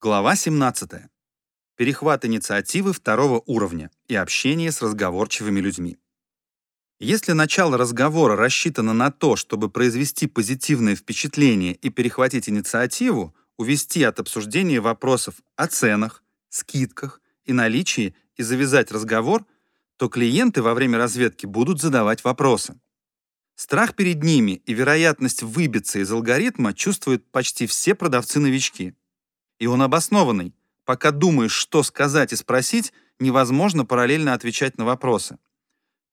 Глава 17. Перехват инициативы второго уровня и общение с разговорчивыми людьми. Если начало разговора рассчитано на то, чтобы произвести позитивное впечатление и перехватить инициативу, увести от обсуждения вопросов о ценах, скидках и наличии и завязать разговор, то клиенты во время разведки будут задавать вопросы. Страх перед ними и вероятность выбиться из алгоритма чувствуют почти все продавцы-новички. И он обоснованный. Пока думаешь, что сказать и спросить, невозможно параллельно отвечать на вопросы.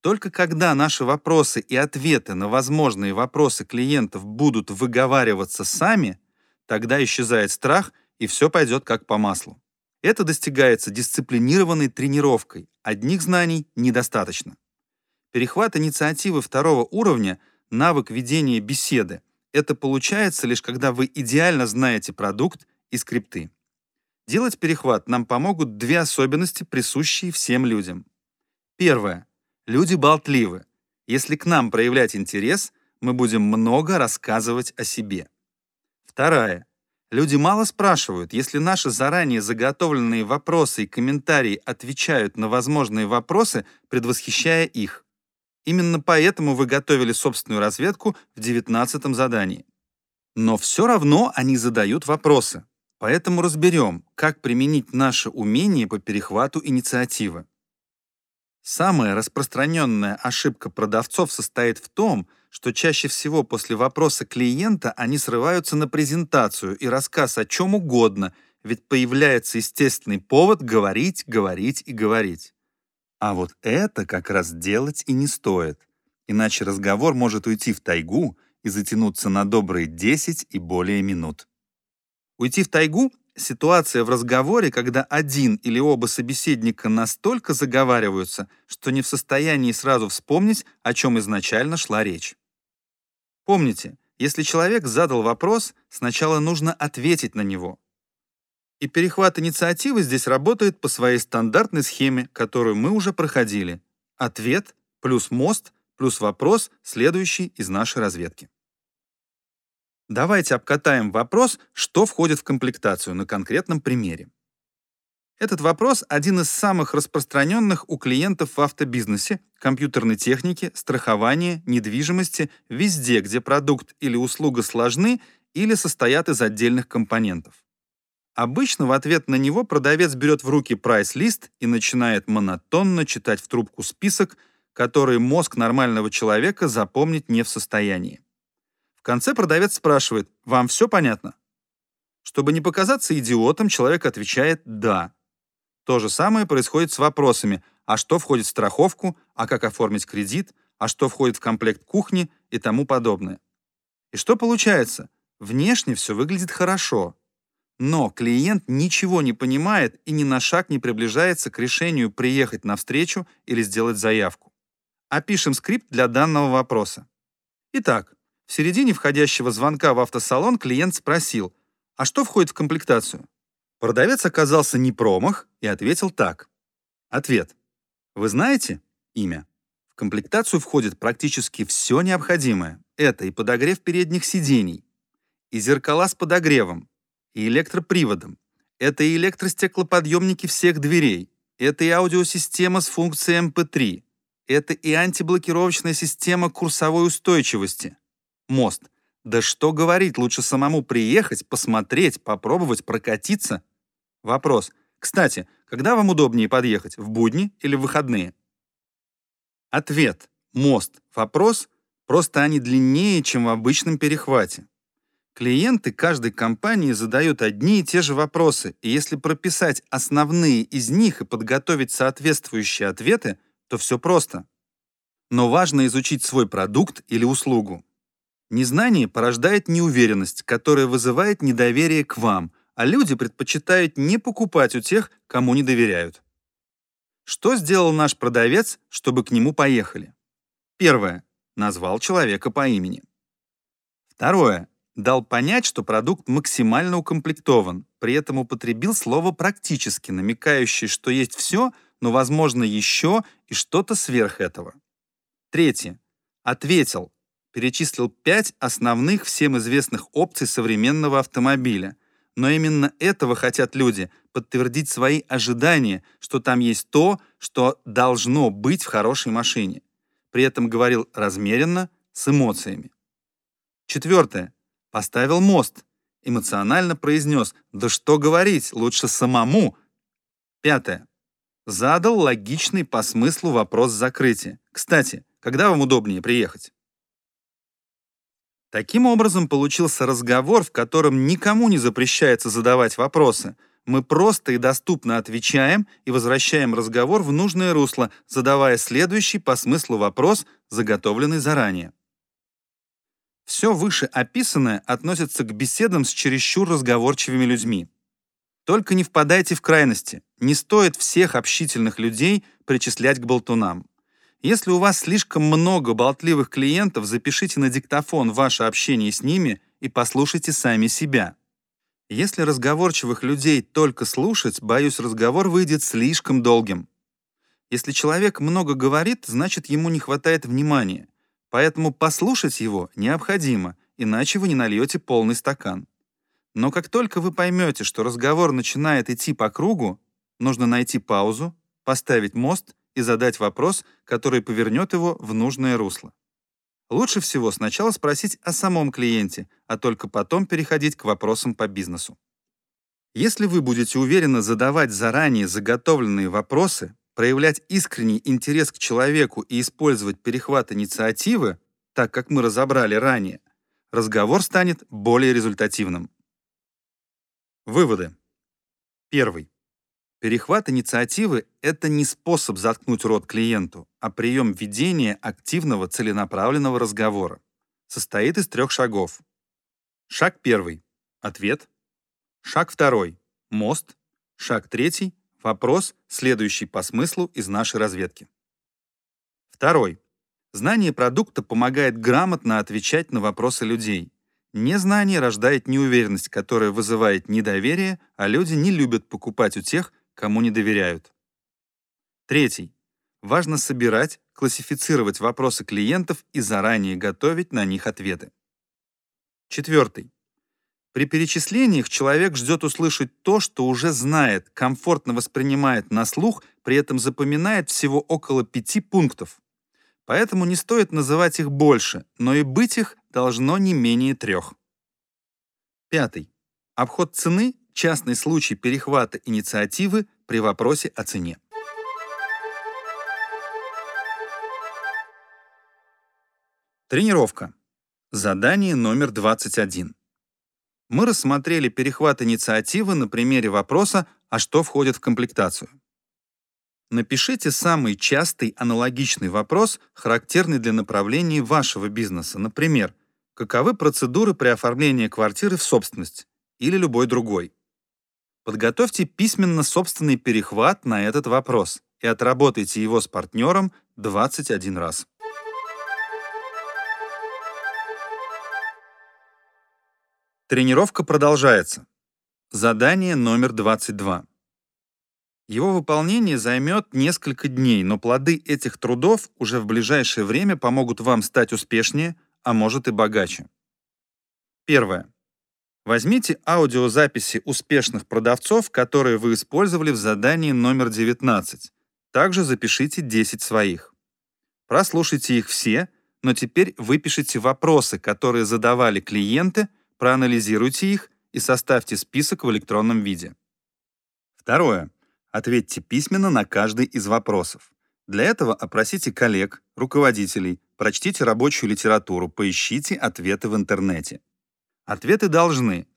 Только когда наши вопросы и ответы на возможные вопросы клиентов будут выговариваться сами, тогда исчезает страх, и все пойдет как по маслу. Это достигается дисциплинированной тренировкой. Одних знаний недостаточно. Перехват инициативы второго уровня — навык ведения беседы. Это получается лишь когда вы идеально знаете продукт и скрипты. Делать перехват нам помогут две особенности, присущие всем людям. Первое. Люди болтливы. Если к нам проявлять интерес, мы будем много рассказывать о себе. Второе. Люди мало спрашивают, если наши заранее заготовленные вопросы и комментарии отвечают на возможные вопросы, предвосхищая их. Именно поэтому вы готовили собственную разведку в 19 задании. Но все равно они задают вопросы. Поэтому разберем, как применить наше умение по перехвату инициативы. Самая распространенная ошибка продавцов состоит в том, что чаще всего после вопроса клиента они срываются на презентацию и рассказ о чем угодно, ведь появляется естественный повод говорить, говорить и говорить. А вот это как раз делать и не стоит, иначе разговор может уйти в тайгу и затянуться на добрые 10 и более минут. Уйти в тайгу — ситуация в разговоре, когда один или оба собеседника настолько заговариваются, что не в состоянии сразу вспомнить, о чем изначально шла речь. Помните, если человек задал вопрос, сначала нужно ответить на него. И перехват инициативы здесь работает по своей стандартной схеме, которую мы уже проходили. Ответ плюс мост плюс вопрос, следующий из нашей разведки. Давайте обкатаем вопрос, что входит в комплектацию на конкретном примере. Этот вопрос один из самых распространенных у клиентов в автобизнесе, компьютерной технике, страховании, недвижимости, везде, где продукт или услуга сложны или состоят из отдельных компонентов. Обычно в ответ на него продавец берет в руки прайс-лист и начинает монотонно читать в трубку список, который мозг нормального человека запомнить не в состоянии конце продавец спрашивает, вам все понятно? Чтобы не показаться идиотом, человек отвечает «да». То же самое происходит с вопросами, а что входит в страховку, а как оформить кредит, а что входит в комплект кухни и тому подобное. И что получается? Внешне все выглядит хорошо, но клиент ничего не понимает и ни на шаг не приближается к решению приехать на встречу или сделать заявку. Опишем скрипт для данного вопроса. Итак, в середине входящего звонка в автосалон клиент спросил, а что входит в комплектацию? Продавец оказался не промах и ответил так. Ответ. Вы знаете имя? В комплектацию входит практически все необходимое. Это и подогрев передних сидений, и зеркала с подогревом, и электроприводом. Это и электростеклоподъемники всех дверей. Это и аудиосистема с функцией MP3. Это и антиблокировочная система курсовой устойчивости мост. Да что говорить, лучше самому приехать, посмотреть, попробовать, прокатиться. Вопрос. Кстати, когда вам удобнее подъехать, в будни или в выходные? Ответ. Мост. Вопрос. Просто они длиннее, чем в обычном перехвате. Клиенты каждой компании задают одни и те же вопросы, и если прописать основные из них и подготовить соответствующие ответы, то все просто. Но важно изучить свой продукт или услугу. Незнание порождает неуверенность, которая вызывает недоверие к вам, а люди предпочитают не покупать у тех, кому не доверяют. Что сделал наш продавец, чтобы к нему поехали? Первое. Назвал человека по имени. Второе. Дал понять, что продукт максимально укомплектован, при этом употребил слово «практически», намекающее, что есть все, но, возможно, еще и что-то сверх этого. Третье. Ответил, перечислил пять основных всем известных опций современного автомобиля, Но именно этого хотят люди — подтвердить свои ожидания, что там есть то, что должно быть в хорошей машине. При этом говорил размеренно, с эмоциями. Четвертое. Поставил мост. Эмоционально произнес «Да что говорить, лучше самому». Пятое. Задал логичный по смыслу вопрос закрытия. Кстати, когда вам удобнее приехать? Таким образом, получился разговор, в котором никому не запрещается задавать вопросы. Мы просто и доступно отвечаем и возвращаем разговор в нужное русло, задавая следующий по смыслу вопрос, заготовленный заранее. Все вышеописанное относится к беседам с чересчур разговорчивыми людьми. Только не впадайте в крайности. Не стоит всех общительных людей причислять к болтунам. Если у вас слишком много болтливых клиентов, запишите на диктофон ваше общение с ними и послушайте сами себя. Если разговорчивых людей только слушать, боюсь, разговор выйдет слишком долгим. Если человек много говорит, значит, ему не хватает внимания. Поэтому послушать его необходимо, иначе вы не нальете полный стакан. Но как только вы поймете, что разговор начинает идти по кругу, нужно найти паузу, поставить мост и задать вопрос, который повернет его в нужное русло. Лучше всего сначала спросить о самом клиенте, а только потом переходить к вопросам по бизнесу. Если вы будете уверенно задавать заранее заготовленные вопросы, проявлять искренний интерес к человеку и использовать перехват инициативы, так как мы разобрали ранее, разговор станет более результативным. Выводы. Первый. Перехват инициативы — это не способ заткнуть рот клиенту, а прием ведения активного целенаправленного разговора. Состоит из трех шагов. Шаг первый — ответ. Шаг второй — мост. Шаг третий Вопрос, следующий по смыслу из нашей разведки. Второй. Знание продукта помогает грамотно отвечать на вопросы людей. Незнание рождает неуверенность, которая вызывает недоверие, а люди не любят покупать у тех, кому не доверяют. Третий. Важно собирать, классифицировать вопросы клиентов и заранее готовить на них ответы. Четвертый. При перечислениях человек ждет услышать то, что уже знает, комфортно воспринимает на слух, при этом запоминает всего около пяти пунктов. Поэтому не стоит называть их больше, но и быть их должно не менее трех. Пятый. Обход цены – частный случай перехвата инициативы при вопросе о цене. Тренировка. Задание номер 21. Мы рассмотрели перехват инициативы на примере вопроса «А что входит в комплектацию?». Напишите самый частый аналогичный вопрос, характерный для направлений вашего бизнеса. Например, каковы процедуры при оформлении квартиры в собственность или любой другой. Подготовьте письменно собственный перехват на этот вопрос и отработайте его с партнером 21 раз. Тренировка продолжается. Задание номер 22. Его выполнение займет несколько дней, но плоды этих трудов уже в ближайшее время помогут вам стать успешнее, а может и богаче. Первое. Возьмите аудиозаписи успешных продавцов, которые вы использовали в задании номер 19. Также запишите 10 своих. Прослушайте их все, но теперь выпишите вопросы, которые задавали клиенты, проанализируйте их и составьте список в электронном виде. Второе. Ответьте письменно на каждый из вопросов. Для этого опросите коллег, руководителей, прочтите рабочую литературу, поищите ответы в интернете. Ответы должны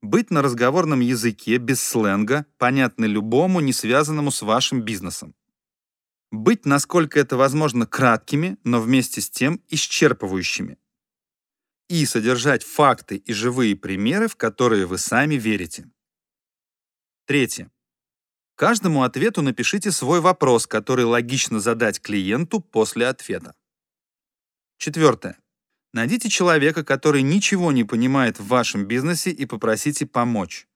быть на разговорном языке, без сленга, понятны любому, не связанному с вашим бизнесом. Быть, насколько это возможно, краткими, но вместе с тем исчерпывающими и содержать факты и живые примеры, в которые вы сами верите. Третье. Каждому ответу напишите свой вопрос, который логично задать клиенту после ответа. Четвертое. Найдите человека, который ничего не понимает в вашем бизнесе и попросите помочь.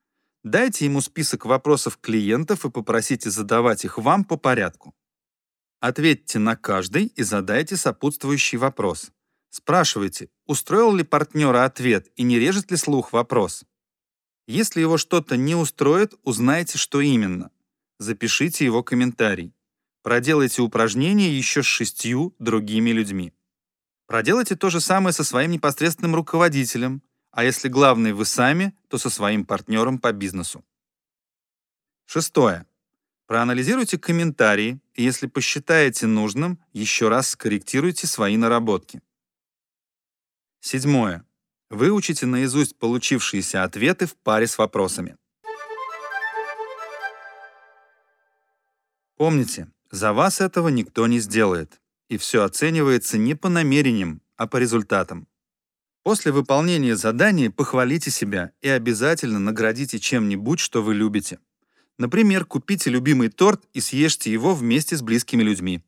Дайте ему список вопросов клиентов и попросите задавать их вам по порядку. Ответьте на каждый и задайте сопутствующий вопрос. Спрашивайте, устроил ли партнера ответ и не режет ли слух вопрос. Если его что-то не устроит, узнайте, что именно. Запишите его комментарий. Проделайте упражнение еще с шестью другими людьми. Проделайте то же самое со своим непосредственным руководителем, а если главный вы сами, то со своим партнером по бизнесу. Шестое. Проанализируйте комментарии, и если посчитаете нужным, еще раз скорректируйте свои наработки. Седьмое. Выучите наизусть получившиеся ответы в паре с вопросами. Помните, за вас этого никто не сделает, и все оценивается не по намерениям, а по результатам. После выполнения задания похвалите себя и обязательно наградите чем-нибудь, что вы любите. Например, купите любимый торт и съешьте его вместе с близкими людьми.